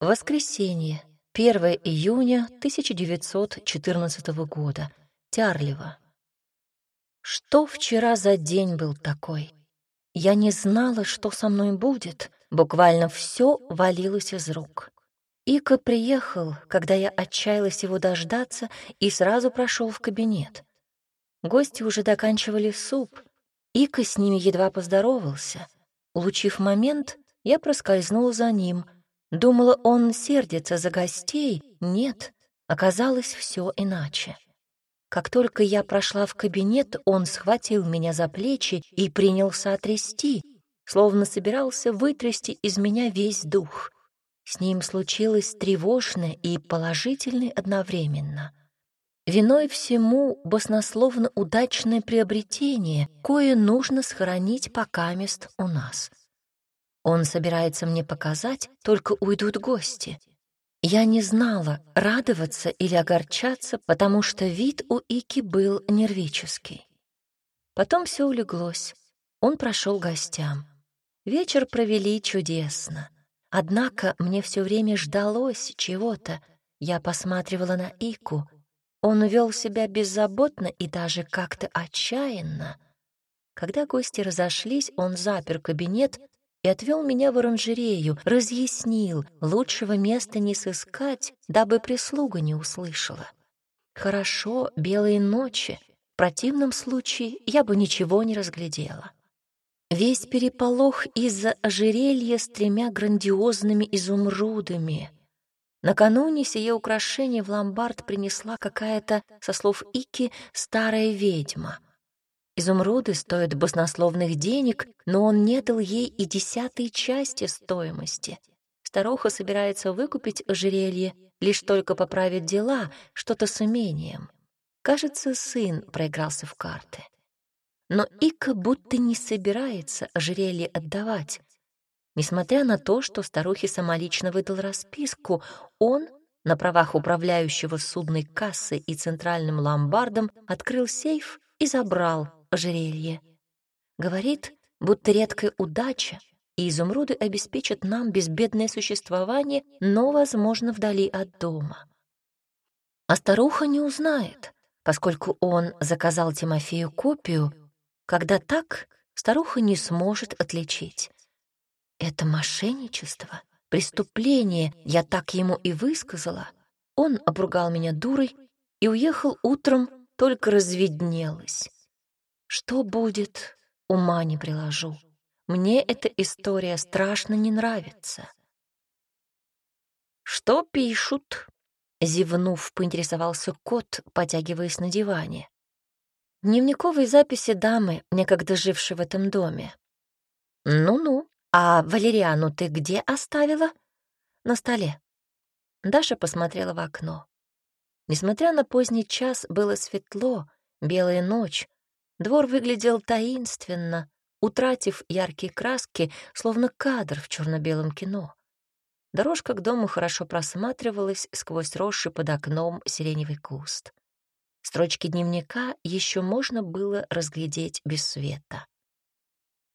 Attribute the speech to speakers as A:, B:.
A: Воскресенье, 1 июня 1914 года. Тярлево. Что вчера за день был такой? Я не знала, что со мной будет. Буквально все валилось из рук. Ика приехал, когда я отчаялась его дождаться, и сразу прошел в кабинет. Гости уже доканчивали суп. Ика с ними едва поздоровался. Улучив момент, я проскользнула за ним. Думала, он сердится за гостей. Нет, оказалось все иначе. Как только я прошла в кабинет, он схватил меня за плечи и принялся трясти, словно собирался вытрясти из меня весь дух. С ним случилось тревожное и положительное одновременно. Виной всему баснословно удачное приобретение, кое нужно сохранить пока мест у нас. Он собирается мне показать, только уйдут гости. Я не знала, радоваться или огорчаться, потому что вид у Ики был нервический. Потом все улеглось. Он прошел гостям. Вечер провели чудесно. Однако мне все время ждалось чего-то. Я посматривала на Ику. Он вел себя беззаботно и даже как-то отчаянно. Когда гости разошлись, он запер кабинет и отвел меня в оранжерею, разъяснил, лучшего места не сыскать, дабы прислуга не услышала. Хорошо, белые ночи. В противном случае я бы ничего не разглядела. Весь переполох из-за ожерелья с тремя грандиозными изумрудами. Накануне сие украшение в ломбард принесла какая-то, со слов Ики, старая ведьма. Изумруды стоят баснословных денег, но он не дал ей и десятой части стоимости. Старуха собирается выкупить ожерелье, лишь только поправит дела, что-то с умением. Кажется, сын проигрался в карты но Ика будто не собирается ожерелье отдавать. Несмотря на то, что старухе самолично выдал расписку, он, на правах управляющего судной кассой и центральным ломбардом, открыл сейф и забрал ожерелье. Говорит, будто редкая удача, и изумруды обеспечат нам безбедное существование, но, возможно, вдали от дома. А старуха не узнает, поскольку он заказал Тимофею копию, когда так, старуха не сможет отличить. Это мошенничество, преступление, я так ему и высказала. Он обругал меня дурой и уехал утром, только разведнелось. Что будет, ума не приложу. Мне эта история страшно не нравится. «Что пишут?» — зевнув, поинтересовался кот, потягиваясь на диване. Дневниковые записи дамы, некогда жившей в этом доме. «Ну-ну, а Валериану ты где оставила?» «На столе». Даша посмотрела в окно. Несмотря на поздний час, было светло, белая ночь. Двор выглядел таинственно, утратив яркие краски, словно кадр в черно-белом кино. Дорожка к дому хорошо просматривалась сквозь росший под окном сиреневый куст. Строчки дневника еще можно было разглядеть без света.